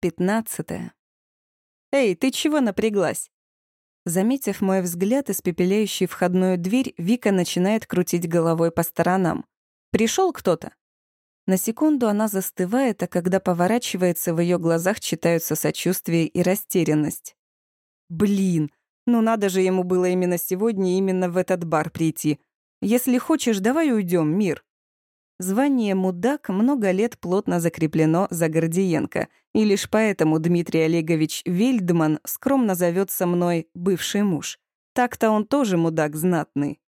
Пятнадцатое. «Эй, ты чего напряглась?» Заметив мой взгляд, испепеляющий входную дверь, Вика начинает крутить головой по сторонам. «Пришел кто-то?» На секунду она застывает, а когда поворачивается, в ее глазах читаются сочувствие и растерянность. «Блин, ну надо же ему было именно сегодня именно в этот бар прийти. Если хочешь, давай уйдем, мир». Звание «мудак» много лет плотно закреплено за Гордиенко, и лишь поэтому Дмитрий Олегович Вельдман скромно зовется мной «бывший муж». Так-то он тоже мудак знатный.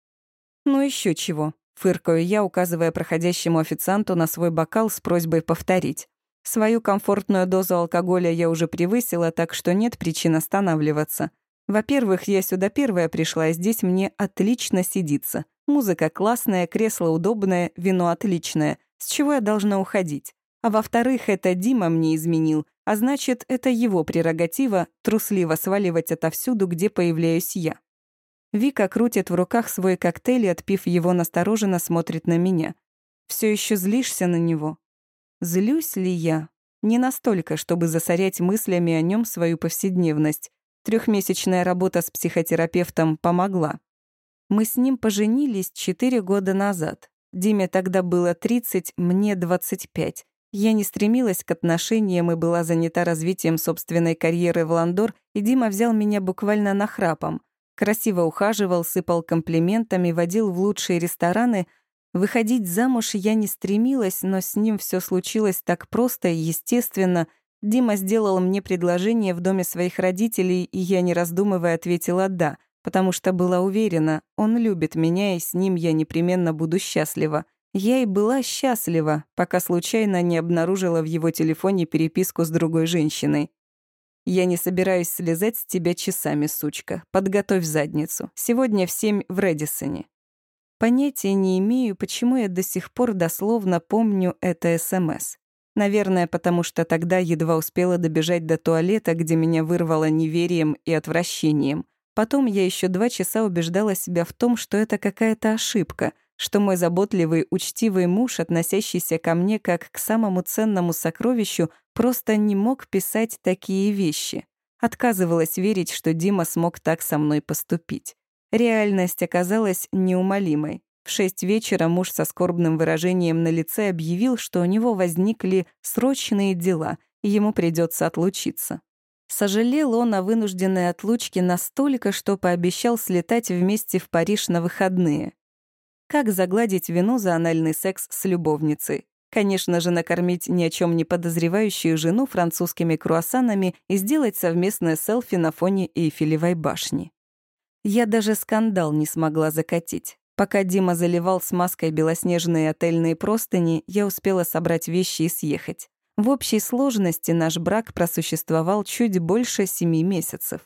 Ну еще чего, фыркаю я, указывая проходящему официанту на свой бокал с просьбой повторить. Свою комфортную дозу алкоголя я уже превысила, так что нет причин останавливаться. Во-первых, я сюда первая пришла, и здесь мне отлично сидится. Музыка классная, кресло удобное, вино отличное. С чего я должна уходить? А во-вторых, это Дима мне изменил, а значит, это его прерогатива трусливо сваливать отовсюду, где появляюсь я. Вика крутит в руках свой коктейль и, отпив его, настороженно смотрит на меня. Все еще злишься на него? Злюсь ли я? Не настолько, чтобы засорять мыслями о нем свою повседневность. Трехмесячная работа с психотерапевтом помогла. Мы с ним поженились четыре года назад. Диме тогда было 30, мне 25. Я не стремилась к отношениям и была занята развитием собственной карьеры в Ландор, и Дима взял меня буквально нахрапом. Красиво ухаживал, сыпал комплиментами, водил в лучшие рестораны. Выходить замуж я не стремилась, но с ним все случилось так просто и естественно. Дима сделал мне предложение в доме своих родителей, и я, не раздумывая, ответила «да», потому что была уверена, он любит меня, и с ним я непременно буду счастлива. Я и была счастлива, пока случайно не обнаружила в его телефоне переписку с другой женщиной. «Я не собираюсь слезать с тебя часами, сучка. Подготовь задницу. Сегодня в семь в Редисоне». Понятия не имею, почему я до сих пор дословно помню это СМС. Наверное, потому что тогда едва успела добежать до туалета, где меня вырвало неверием и отвращением. Потом я еще два часа убеждала себя в том, что это какая-то ошибка, что мой заботливый, учтивый муж, относящийся ко мне как к самому ценному сокровищу, просто не мог писать такие вещи. Отказывалась верить, что Дима смог так со мной поступить. Реальность оказалась неумолимой. В шесть вечера муж со скорбным выражением на лице объявил, что у него возникли срочные дела, и ему придется отлучиться. Сожалел он о вынужденной отлучке настолько, что пообещал слетать вместе в Париж на выходные. Как загладить вину за анальный секс с любовницей? Конечно же, накормить ни о чем не подозревающую жену французскими круассанами и сделать совместное селфи на фоне Эйфелевой башни. Я даже скандал не смогла закатить. Пока Дима заливал смазкой белоснежные отельные простыни, я успела собрать вещи и съехать. В общей сложности наш брак просуществовал чуть больше семи месяцев.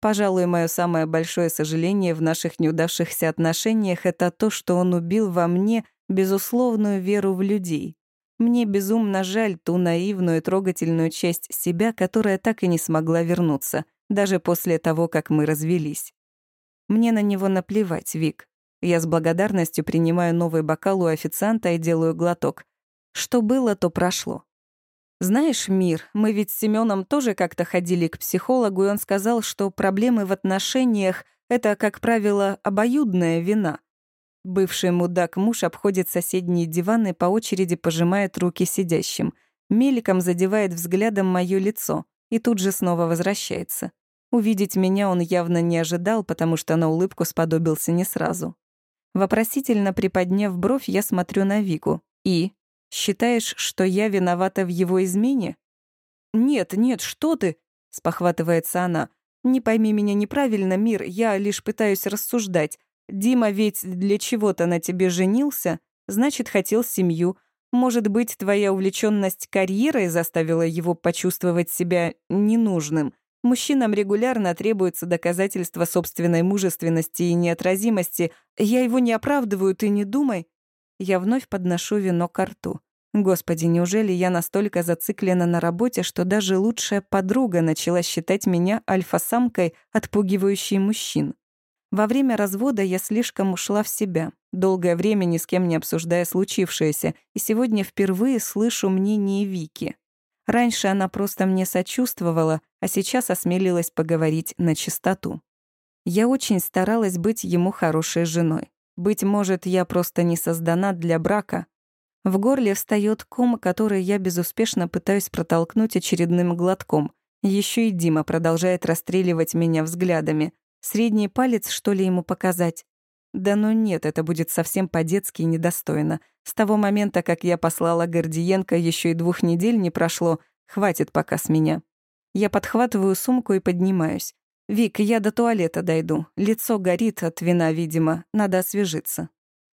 Пожалуй, мое самое большое сожаление в наших неудавшихся отношениях — это то, что он убил во мне безусловную веру в людей. Мне безумно жаль ту наивную, трогательную часть себя, которая так и не смогла вернуться, даже после того, как мы развелись. Мне на него наплевать, Вик. Я с благодарностью принимаю новый бокал у официанта и делаю глоток. Что было, то прошло. Знаешь, Мир, мы ведь с Семеном тоже как-то ходили к психологу, и он сказал, что проблемы в отношениях — это, как правило, обоюдная вина. Бывший мудак-муж обходит соседние диваны, по очереди пожимает руки сидящим, меликом задевает взглядом мое лицо и тут же снова возвращается. Увидеть меня он явно не ожидал, потому что на улыбку сподобился не сразу. Вопросительно приподняв бровь, я смотрю на Вику. И Считаешь, что я виновата в его измене?» «Нет, нет, что ты!» — спохватывается она. «Не пойми меня неправильно, Мир, я лишь пытаюсь рассуждать. Дима ведь для чего-то на тебе женился, значит, хотел семью. Может быть, твоя увлеченность карьерой заставила его почувствовать себя ненужным. Мужчинам регулярно требуется доказательство собственной мужественности и неотразимости. Я его не оправдываю, ты не думай. Я вновь подношу вино к рту. Господи, неужели я настолько зациклена на работе, что даже лучшая подруга начала считать меня альфа-самкой, отпугивающей мужчин? Во время развода я слишком ушла в себя, долгое время ни с кем не обсуждая случившееся, и сегодня впервые слышу мнение Вики. Раньше она просто мне сочувствовала, а сейчас осмелилась поговорить на чистоту. Я очень старалась быть ему хорошей женой. Быть может, я просто не создана для брака. В горле встает ком, который я безуспешно пытаюсь протолкнуть очередным глотком. Еще и Дима продолжает расстреливать меня взглядами. Средний палец, что ли, ему показать? Да ну нет, это будет совсем по-детски и недостойно. С того момента, как я послала Гордиенко, еще и двух недель не прошло. Хватит пока с меня. Я подхватываю сумку и поднимаюсь. «Вик, я до туалета дойду. Лицо горит от вина, видимо. Надо освежиться».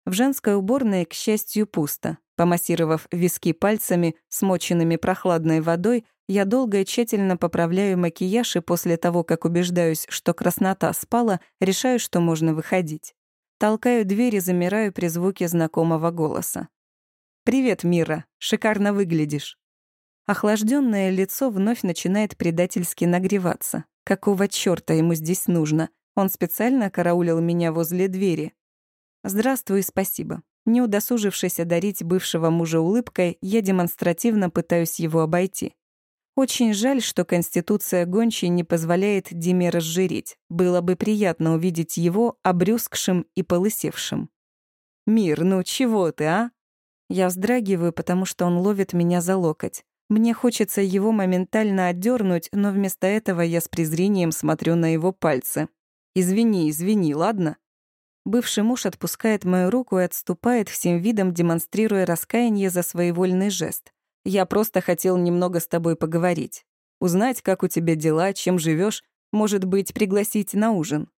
В женской уборной, к счастью, пусто. Помассировав виски пальцами, смоченными прохладной водой, я долго и тщательно поправляю макияж и после того, как убеждаюсь, что краснота спала, решаю, что можно выходить. Толкаю дверь и замираю при звуке знакомого голоса. «Привет, Мира. Шикарно выглядишь». Охлажденное лицо вновь начинает предательски нагреваться. Какого чёрта ему здесь нужно? Он специально караулил меня возле двери. «Здравствуй, спасибо». Не удосужившись одарить бывшего мужа улыбкой, я демонстративно пытаюсь его обойти. Очень жаль, что Конституция гончей не позволяет Диме разжиреть. Было бы приятно увидеть его обрюзгшим и полысевшим. «Мир, ну чего ты, а?» Я вздрагиваю, потому что он ловит меня за локоть. Мне хочется его моментально отдернуть, но вместо этого я с презрением смотрю на его пальцы. «Извини, извини, ладно?» Бывший муж отпускает мою руку и отступает всем видом, демонстрируя раскаяние за своевольный жест. «Я просто хотел немного с тобой поговорить. Узнать, как у тебя дела, чем живешь, может быть, пригласить на ужин».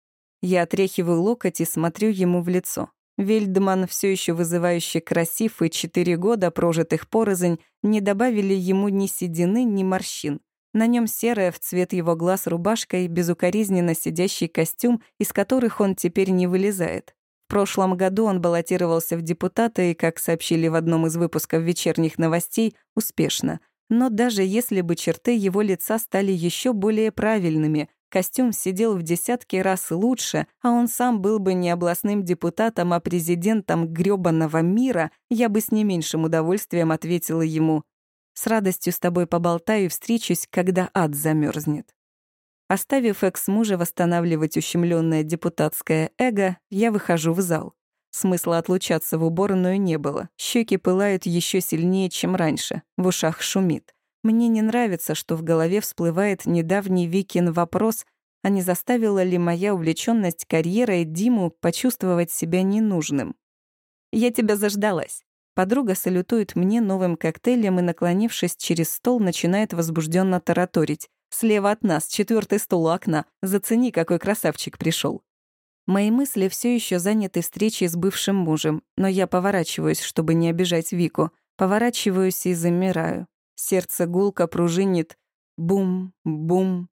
Я отряхиваю локоть и смотрю ему в лицо. Вельдман, все еще вызывающе красив, и четыре года, прожитых порознь, не добавили ему ни седины, ни морщин. На нем серая в цвет его глаз рубашка и безукоризненно сидящий костюм, из которых он теперь не вылезает. В прошлом году он баллотировался в депутаты и, как сообщили в одном из выпусков вечерних новостей, успешно. Но даже если бы черты его лица стали еще более правильными, Костюм сидел в десятки раз лучше, а он сам был бы не областным депутатом, а президентом грёбаного мира, я бы с не меньшим удовольствием ответила ему «С радостью с тобой поболтаю и встречусь, когда ад замерзнет». Оставив экс-мужа восстанавливать ущемленное депутатское эго, я выхожу в зал. Смысла отлучаться в уборную не было. Щеки пылают еще сильнее, чем раньше. В ушах шумит. Мне не нравится, что в голове всплывает недавний Викин вопрос, а не заставила ли моя увлеченность карьерой Диму почувствовать себя ненужным. «Я тебя заждалась». Подруга салютует мне новым коктейлем и, наклонившись через стол, начинает возбужденно тараторить. «Слева от нас, четвертый стол у окна. Зацени, какой красавчик пришел. Мои мысли все еще заняты встречей с бывшим мужем, но я поворачиваюсь, чтобы не обижать Вику. Поворачиваюсь и замираю. Сердце гулко пружинит. Бум-бум.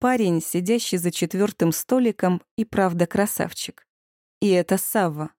Парень, сидящий за четвертым столиком, и правда красавчик. И это Савва.